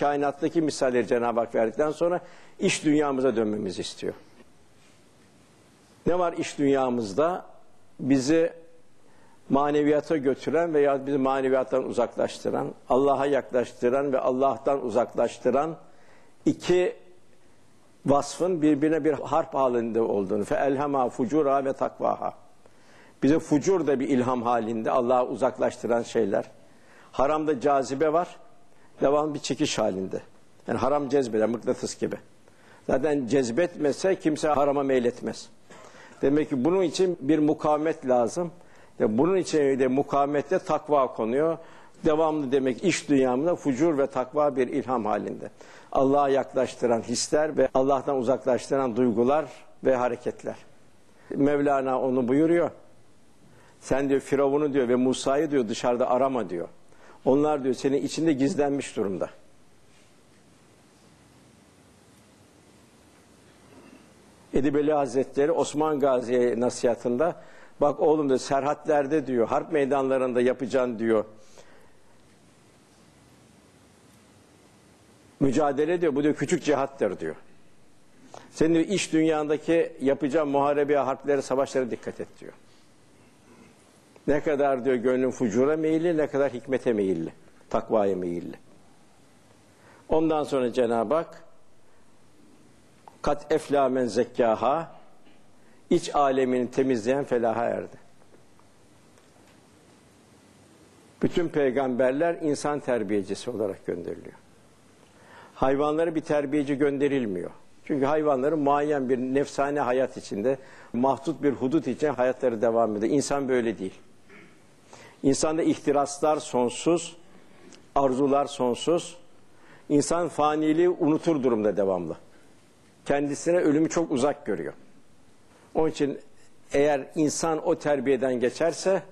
kainattaki misalleri Cenab-ı Hak verdikten sonra iş dünyamıza dönmemizi istiyor. Ne var iş dünyamızda? Bizi maneviyata götüren veya bizi maneviyattan uzaklaştıran, Allah'a yaklaştıran ve Allah'tan uzaklaştıran iki vasfın birbirine bir harp halinde olduğunu. Fe fucura ve takvaha. Bize fucur da bir ilham halinde Allah'a uzaklaştıran şeyler. Haramda cazibe var. Devam bir çekiş halinde. Yani haram cezbeder, mıknatıs gibi. Zaten cezbetmese kimse harama meyletmez. Demek ki bunun için bir mukavemet lazım. Bunun için de mukavemette takva konuyor. Devamlı demek iş dünyamında fucur ve takva bir ilham halinde. Allah'a yaklaştıran hisler ve Allah'tan uzaklaştıran duygular ve hareketler. Mevlana onu buyuruyor. Sen diyor Firavun'u diyor ve Musa'yı diyor dışarıda arama diyor. Onlar diyor senin içinde gizlenmiş durumda. Edibeli Hazretleri Osman Gazi'ye nasihatında bak oğlum diyor serhatlerde diyor harp meydanlarında yapacaksın diyor. Mücadele diyor bu diyor küçük cihattır diyor. Senin diyor iş dünyandaki yapacağın muharebeye, harplere, savaşlara dikkat et diyor. Ne kadar diyor gönlün fucura meyilli, ne kadar hikmete meyilli, takvaya meyilli. Ondan sonra Cenab-ı Hak kat efla men zekkaha iç alemini temizleyen felaha erdi. Bütün peygamberler insan terbiyecisi olarak gönderiliyor. Hayvanlara bir terbiyeci gönderilmiyor. Çünkü hayvanların muayyen bir nefsane hayat içinde, mahdut bir hudut için hayatları devam ediyor. İnsan böyle değil. İnsanda ihtiraslar sonsuz, arzular sonsuz. İnsan faniliği unutur durumda devamlı. Kendisine ölümü çok uzak görüyor. Onun için eğer insan o terbiyeden geçerse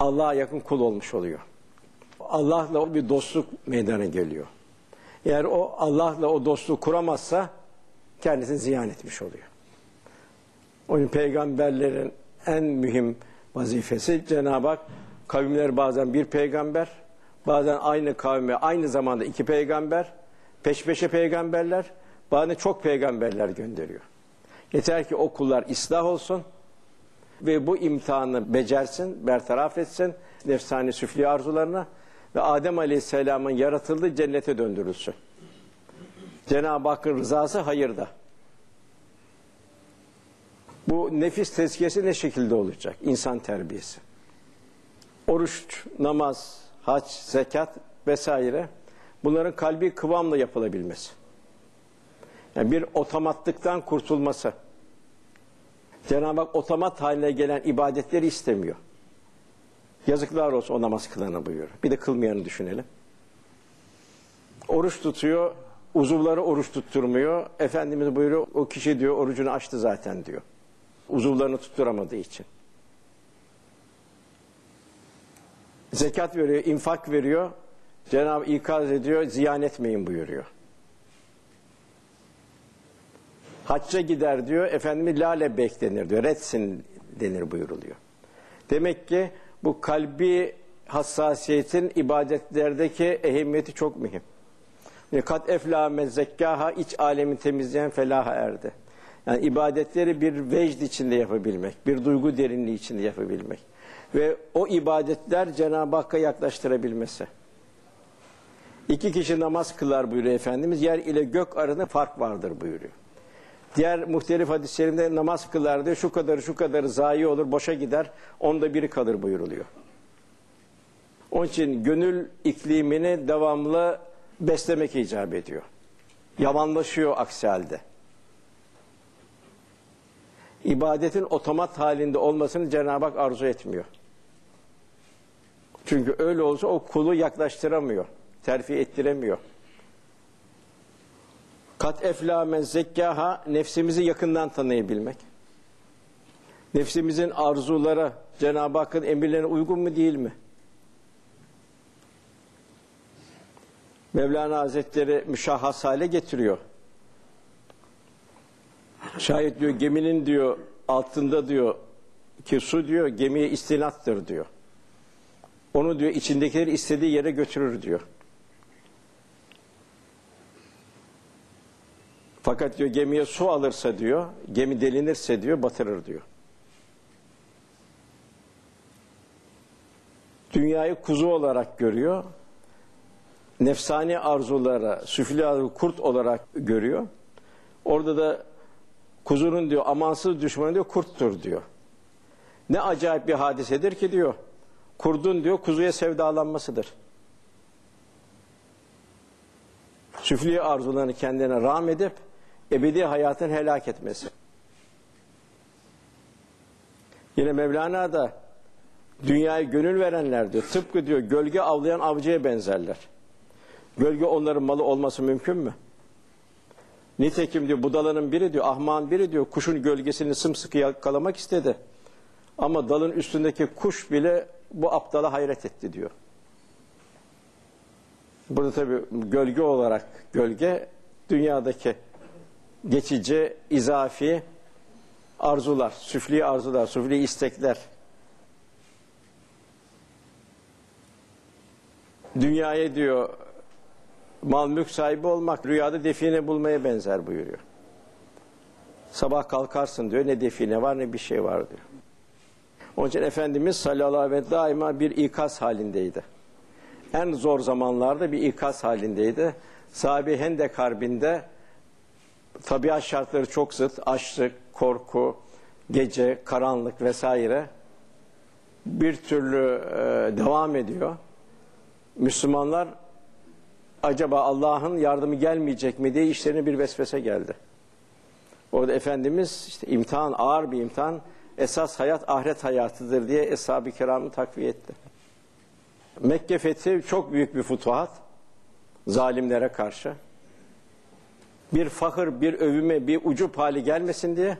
Allah'a yakın kul olmuş oluyor. Allah'la bir dostluk meydana geliyor. Eğer o Allah'la o dostluğu kuramazsa kendisini ziyan etmiş oluyor. Onun peygamberlerin en mühim vazifesi Cenab-ı Hak kavimler bazen bir peygamber, bazen aynı kavme aynı zamanda iki peygamber, peş peşe peygamberler, bazen çok peygamberler gönderiyor. Yeter ki o kullar ıslah olsun ve bu imtihanı becersin, bertaraf etsin nefsani süfli arzularına ve Adem Aleyhisselam'ın yaratıldığı cennete döndürülsün. Cenab-ı Hakk'ın rızası hayırda. Bu nefis tezkiyesi ne şekilde olacak? İnsan terbiyesi. Oruç, namaz, hac, zekat vesaire bunların kalbi kıvamla yapılabilmesi. Yani bir otomatlıktan kurtulması. Cenab-ı Hak otomat haline gelen ibadetleri istemiyor. Yazıklar olsun o namaz kılana buyuruyor. Bir de kılmayanı düşünelim. Oruç tutuyor, uzuvları oruç tutturmuyor. Efendimiz buyuruyor, o kişi diyor orucunu açtı zaten diyor. Uzuvlarını tutturamadığı için. Zekat veriyor, infak veriyor. Cenab-ı ikaz ediyor, ziyan etmeyin buyuruyor. Hacca gider diyor, Efendimiz lale beklenir diyor, retsin denir buyuruluyor. Demek ki bu kalbi hassasiyetin ibadetlerdeki ehemmiyeti çok mühim. Kat efla men zekkaha iç alemi temizleyen felaha erdi. Yani ibadetleri bir vecd içinde yapabilmek, bir duygu derinliği içinde yapabilmek. Ve o ibadetler Cenab-ı Hakk'a yaklaştırabilmesi. İki kişi namaz kılar buyuruyor Efendimiz. Yer ile gök arasında fark vardır buyuruyor. Diğer muhtelif hadislerinde namaz kılar diyor. Şu kadarı şu kadarı zayi olur, boşa gider. Onda biri kalır buyuruluyor. Onun için gönül iklimini devamlı beslemek icap ediyor. Yamanlaşıyor aksi halde. İbadetin otomat halinde olmasını Cenab-ı Hak arzu etmiyor. Çünkü öyle olsa o kulu yaklaştıramıyor, terfi ettiremiyor. Kat efla men zekkaha nefsimizi yakından tanıyabilmek. Nefsimizin arzulara Cenab-ı Hakk'ın emirlerine uygun mu değil mi? Mevlana Hazretleri müşahhas hale getiriyor. Şayet diyor geminin diyor altında diyor ki su diyor gemiye istinattır diyor. Onu diyor içindekileri istediği yere götürür diyor. Fakat diyor gemiye su alırsa diyor, gemi delinirse diyor batırır diyor. Dünyayı kuzu olarak görüyor. Nefsani arzulara, süfli arzu kurt olarak görüyor. Orada da kuzunun diyor amansız düşmanı diyor kurttur diyor. Ne acayip bir hadisedir ki diyor. Kurdun diyor kuzuya sevdalanmasıdır. Süfli arzularını kendine rağm edip ebedi hayatın helak etmesi. Yine Mevlana da dünyayı gönül verenler diyor. Tıpkı diyor gölge avlayan avcıya benzerler. Gölge onların malı olması mümkün mü? Nitekim diyor budalanın biri diyor ahmağın biri diyor kuşun gölgesini sımsıkı yakalamak istedi. Ama dalın üstündeki kuş bile bu aptala hayret etti diyor. Burada tabi gölge olarak gölge dünyadaki geçici, izafi arzular, süfli arzular, süfli istekler. Dünyaya diyor mal mülk sahibi olmak rüyada define bulmaya benzer buyuruyor. Sabah kalkarsın diyor ne define var ne bir şey var diyor. Onun için Efendimiz sallallahu aleyhi ve daima bir ikaz halindeydi. En zor zamanlarda bir ikaz halindeydi. Sahabe Hendek Harbi'nde tabiat şartları çok zıt. Açlık, korku, gece, karanlık vesaire bir türlü e, devam ediyor. Müslümanlar acaba Allah'ın yardımı gelmeyecek mi diye işlerine bir vesvese geldi. Orada Efendimiz işte imtihan, ağır bir imtihan, esas hayat ahiret hayatıdır diye Eshab-ı Kiram'ı takviye etti. Mekke fethi çok büyük bir futuhat. Zalimlere karşı. Bir fakir, bir övüme, bir ucup hali gelmesin diye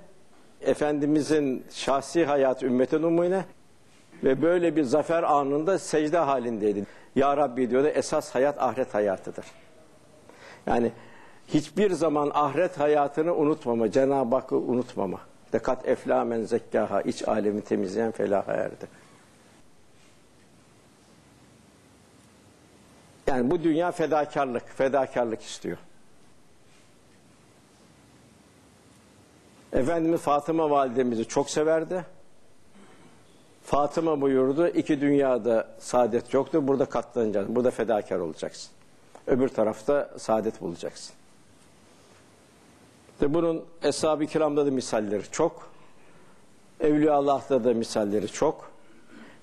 Efendimizin şahsi hayat ümmetin umuyla ve böyle bir zafer anında secde halindeydi. Ya Rabbi diyordu esas hayat ahiret hayatıdır. Yani hiçbir zaman ahiret hayatını unutmama, Cenab-ı Hakk'ı unutmama. Dekat efla men zekkaha, iç alemi temizleyen felaha erdi. Yani bu dünya fedakarlık, fedakarlık istiyor. Efendimiz Fatıma validemizi çok severdi. Fatıma buyurdu, iki dünyada saadet yoktur, burada katlanacaksın, burada fedakar olacaksın. Öbür tarafta saadet bulacaksın. İşte bunun Eshab-ı Kiram'da da misalleri çok. Evliya Allah'ta da misalleri çok.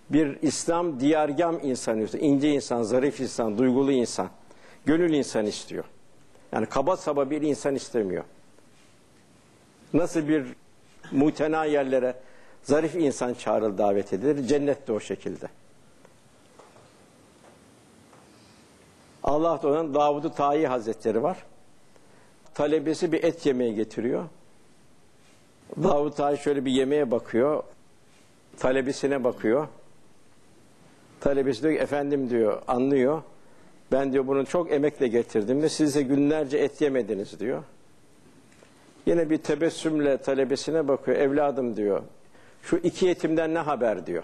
Bir İslam diyargam insanı istiyor. ince insan, zarif insan, duygulu insan. Gönül insan istiyor. Yani kaba saba bir insan istemiyor. Nasıl bir mutena yerlere zarif insan çağrıl davet edilir. Cennet de o şekilde. Allah da onun Davud-u Tayi Hazretleri var. Talebesi bir et yemeğe getiriyor. Davud Tayi şöyle bir yemeğe bakıyor. Talebesine bakıyor. Talebesi diyor ki efendim diyor anlıyor. Ben diyor bunu çok emekle getirdim ve siz de günlerce et yemediniz diyor. Yine bir tebessümle talebesine bakıyor. Evladım diyor. Şu iki yetimden ne haber diyor.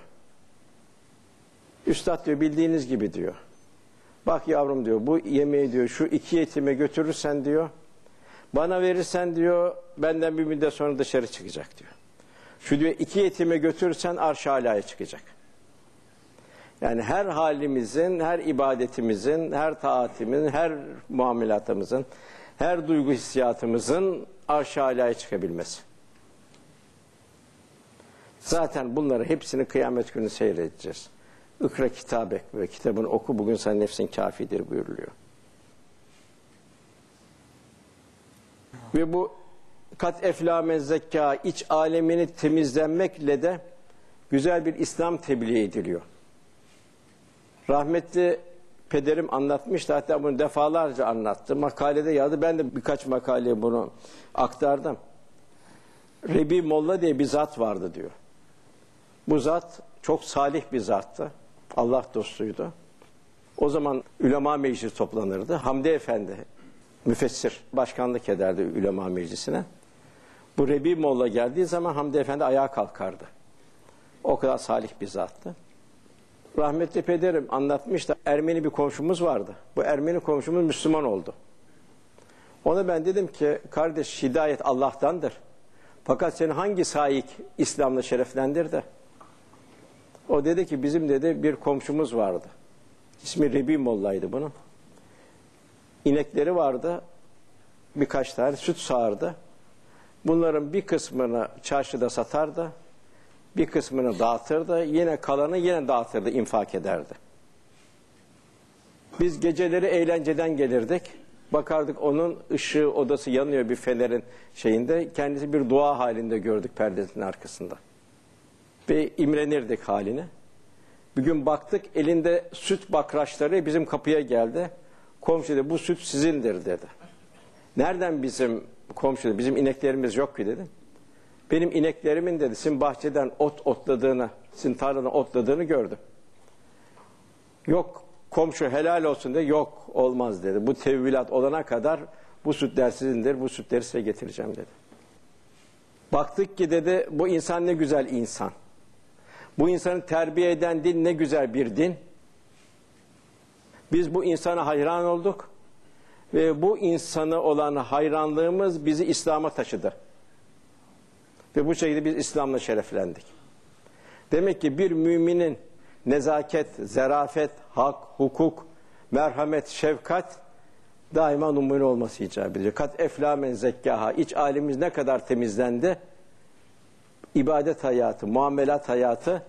Üstad diyor bildiğiniz gibi diyor. Bak yavrum diyor bu yemeği diyor şu iki yetime götürürsen diyor. Bana verirsen diyor benden bir müddet sonra dışarı çıkacak diyor. Şu diyor iki yetime götürürsen arş alaya çıkacak. Yani her halimizin, her ibadetimizin, her taatimizin, her muamelatımızın, her duygu hissiyatımızın arş alaya çıkabilmesi. Zaten bunları hepsini kıyamet günü seyredeceğiz. Ikra kitabek ve kitabını oku bugün sen nefsin kafidir buyuruluyor. Ve bu kat eflame zekka iç alemini temizlenmekle de güzel bir İslam tebliğ ediliyor. Rahmetli pederim anlatmıştı hatta bunu defalarca anlattı. Makalede yazdı. Ben de birkaç makaleye bunu aktardım. Rebi Molla diye bir zat vardı diyor. Bu zat çok salih bir zattı. Allah dostuydu. O zaman Ülema Meclisi toplanırdı. Hamdi Efendi müfessir başkanlık ederdi Ülema Meclisi'ne. Bu Rebi Molla geldiği zaman Hamdi Efendi ayağa kalkardı. O kadar salih bir zattı. Rahmetli pederim anlatmış da Ermeni bir komşumuz vardı. Bu Ermeni komşumuz Müslüman oldu. Ona ben dedim ki kardeş hidayet Allah'tandır. Fakat seni hangi sahik İslam'la şereflendirdi? O dedi ki bizim dedi bir komşumuz vardı. İsmi Rebi Molla'ydı bunun. İnekleri vardı. Birkaç tane süt sağardı. Bunların bir kısmını çarşıda satardı. Bir kısmını dağıtırdı. Yine kalanı yine dağıtırdı, infak ederdi. Biz geceleri eğlenceden gelirdik. Bakardık onun ışığı odası yanıyor bir fenerin şeyinde. Kendisi bir dua halinde gördük perdesinin arkasında. Ve imrenirdik haline. Bir gün baktık elinde süt bakraçları bizim kapıya geldi. Komşu dedi bu süt sizindir dedi. Nereden bizim komşu dedi, bizim ineklerimiz yok ki dedim. Benim ineklerimin dedi sizin bahçeden ot otladığını, sizin tarladan otladığını gördüm. Yok komşu helal olsun dedi. Yok olmaz dedi. Bu tevvilat olana kadar bu sütler sizindir. Bu sütleri size getireceğim dedi. Baktık ki dedi bu insan ne güzel insan. Bu insanı terbiye eden din ne güzel bir din. Biz bu insana hayran olduk. Ve bu insanı olan hayranlığımız bizi İslam'a taşıdı. Ve bu şekilde biz İslam'la şereflendik. Demek ki bir müminin nezaket, zerafet, hak, hukuk, merhamet, şefkat daima numune olması icap ediyor. Kat eflamen zekkaha. İç alemimiz ne kadar temizlendi. İbadet hayatı, muamelat hayatı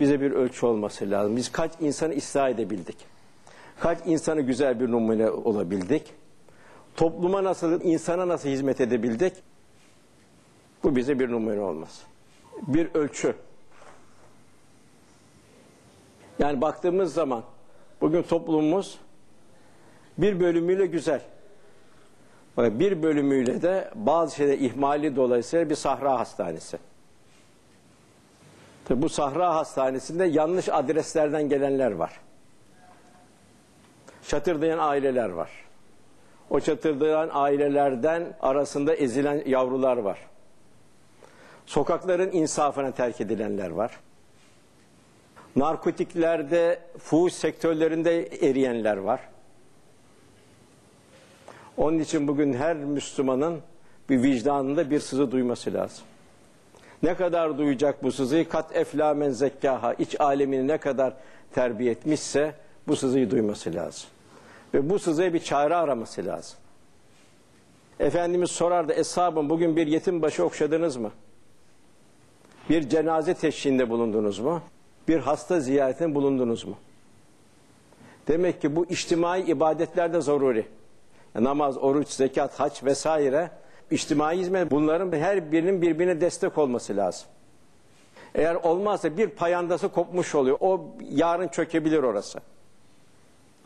bize bir ölçü olması lazım. Biz kaç insanı ıslah edebildik? Kaç insanı güzel bir numune olabildik? Topluma nasıl, insana nasıl hizmet edebildik? Bu bize bir numune olmaz. Bir ölçü. Yani baktığımız zaman bugün toplumumuz bir bölümüyle güzel. Bir bölümüyle de bazı şeyler ihmali dolayısıyla bir sahra hastanesi. Bu sahra hastanesinde yanlış adreslerden gelenler var. Çatırdayan aileler var. O çatırdayan ailelerden arasında ezilen yavrular var. Sokakların insafına terk edilenler var. Narkotiklerde, fuhuş sektörlerinde eriyenler var. Onun için bugün her Müslümanın bir vicdanında bir sızı duyması lazım. Ne kadar duyacak bu sızıyı? Kat eflamen zekkaha. iç alemini ne kadar terbiye etmişse bu sızıyı duyması lazım. Ve bu sızıya bir çare araması lazım. Efendimiz sorardı, eshabım bugün bir yetim başı okşadınız mı? Bir cenaze teşhinde bulundunuz mu? Bir hasta ziyaretinde bulundunuz mu? Demek ki bu içtimai ibadetler de zaruri. Namaz, oruç, zekat, haç vesaire içtimai hizmet bunların her birinin birbirine destek olması lazım. Eğer olmazsa bir payandası kopmuş oluyor. O yarın çökebilir orası.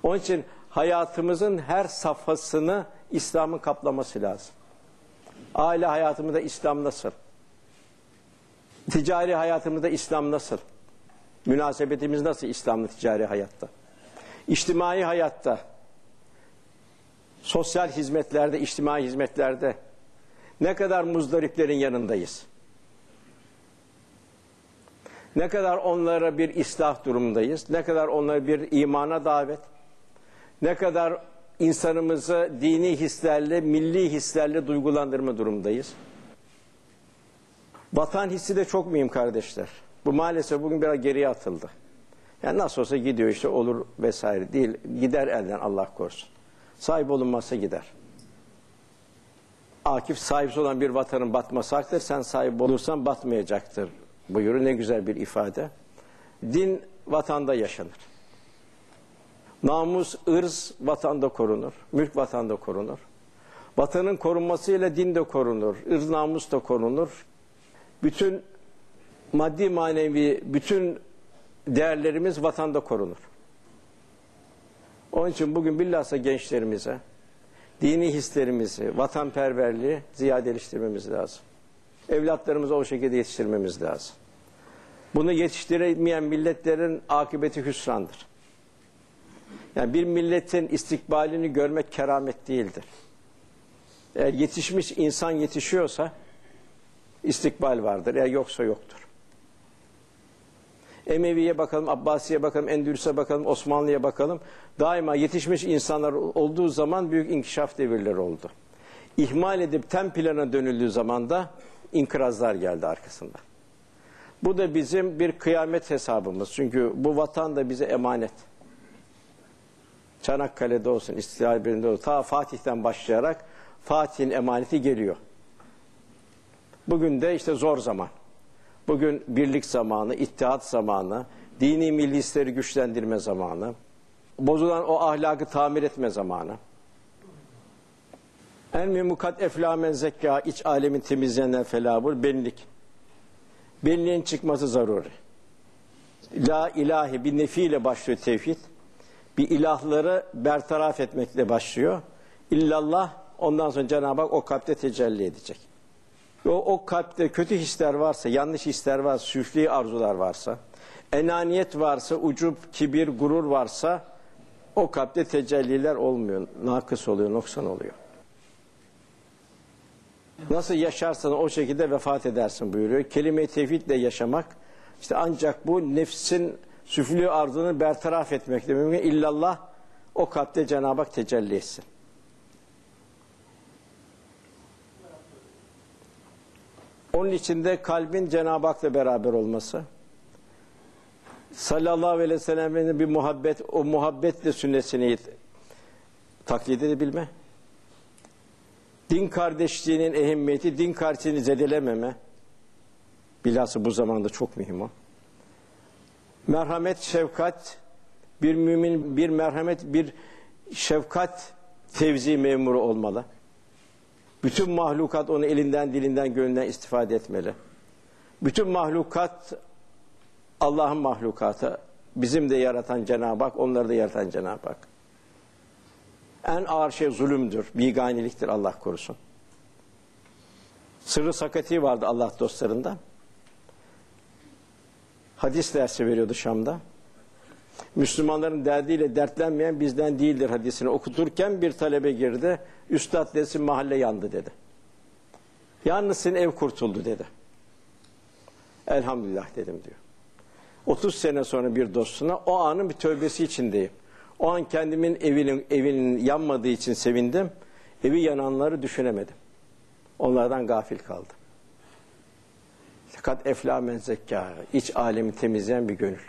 Onun için hayatımızın her safhasını İslam'ın kaplaması lazım. Aile hayatımızda İslam nasıl? Ticari hayatımızda İslam nasıl? Münasebetimiz nasıl İslam'la ticari hayatta? İçtimai hayatta, sosyal hizmetlerde, içtimai hizmetlerde ne kadar muzdariplerin yanındayız? Ne kadar onlara bir islah durumundayız? Ne kadar onlara bir imana davet? Ne kadar insanımızı dini hislerle, milli hislerle duygulandırma durumundayız? Vatan hissi de çok mühim kardeşler. Bu maalesef bugün biraz geriye atıldı. Yani nasıl olsa gidiyor işte olur vesaire değil. Gider elden Allah korusun. Sahip olunmazsa gider. Akif sahipsiz olan bir vatanın batması haktır. Sen sahip olursan batmayacaktır. Buyurun ne güzel bir ifade. Din vatanda yaşanır. Namus, ırz vatanda korunur. Mülk vatanda korunur. Vatanın korunmasıyla din de korunur. ırz namus da korunur. Bütün maddi manevi bütün değerlerimiz vatanda korunur. Onun için bugün bilhassa gençlerimize dini hislerimizi, vatanperverliği ziyadeleştirmemiz lazım. Evlatlarımızı o şekilde yetiştirmemiz lazım. Bunu yetiştiremeyen milletlerin akıbeti hüsrandır. Yani bir milletin istikbalini görmek keramet değildir. Eğer yetişmiş insan yetişiyorsa istikbal vardır. Eğer yoksa yoktur. Emevi'ye bakalım, Abbasi'ye bakalım, Endülüs'e bakalım, Osmanlı'ya bakalım. Daima yetişmiş insanlar olduğu zaman büyük inkişaf devirleri oldu. ihmal edip tem plana dönüldüğü zaman da inkırazlar geldi arkasında. Bu da bizim bir kıyamet hesabımız. Çünkü bu vatan da bize emanet. Çanakkale'de olsun, İstiklal Birliği'nde olsun, ta Fatih'ten başlayarak Fatih'in emaneti geliyor. Bugün de işte zor zaman. Bugün birlik zamanı, ittihat zamanı, dini milli güçlendirme zamanı, bozulan o ahlakı tamir etme zamanı. En mümukat eflamen zekka, iç alemin temizleyen felabur, benlik. Benliğin çıkması zaruri. La ilahi bir nefiyle başlıyor tevhid. Bir ilahları bertaraf etmekle başlıyor. İllallah ondan sonra Cenab-ı Hak o kalpte tecelli edecek. O, o kalpte kötü hisler varsa, yanlış hisler varsa, süfli arzular varsa, enaniyet varsa, ucup, kibir, gurur varsa o kalpte tecelliler olmuyor. Nakıs oluyor, noksan oluyor. Nasıl yaşarsan o şekilde vefat edersin buyuruyor. Kelime-i tevhidle yaşamak işte ancak bu nefsin süflü arzını bertaraf etmekle mümkün. İllallah o kalpte Cenab-ı Hak tecelli etsin. Onun içinde kalbin Cenab-ı Hak'la beraber olması. Sallallahu aleyhi ve sellem'in bir muhabbet, o muhabbetle sünnesini taklit edebilme. Din kardeşliğinin ehemmiyeti, din kardeşliğini zedelememe. Bilhassa bu zamanda çok mühim o. Merhamet, şefkat, bir mümin bir merhamet, bir şefkat tevzi memuru olmalı. Bütün mahlukat onu elinden, dilinden, gönlünden istifade etmeli. Bütün mahlukat Allah'ın mahlukatı. Bizim de yaratan Cenab-ı Hak, onları da yaratan Cenab-ı Hak. En ağır şey zulümdür, biganiliktir Allah korusun. Sırrı sakati vardı Allah dostlarında. Hadis dersi veriyordu Şam'da. Müslümanların derdiyle dertlenmeyen bizden değildir hadisini okuturken bir talebe girdi. Üstad desin mahalle yandı dedi. Yalnız senin ev kurtuldu dedi. Elhamdülillah dedim diyor. 30 sene sonra bir dostuna o anın bir tövbesi içindeyim. O an kendimin evinin evinin yanmadığı için sevindim. Evi yananları düşünemedim. Onlardan gafil kaldım. Fakat efla men zekka, iç alemi temizleyen bir gönül.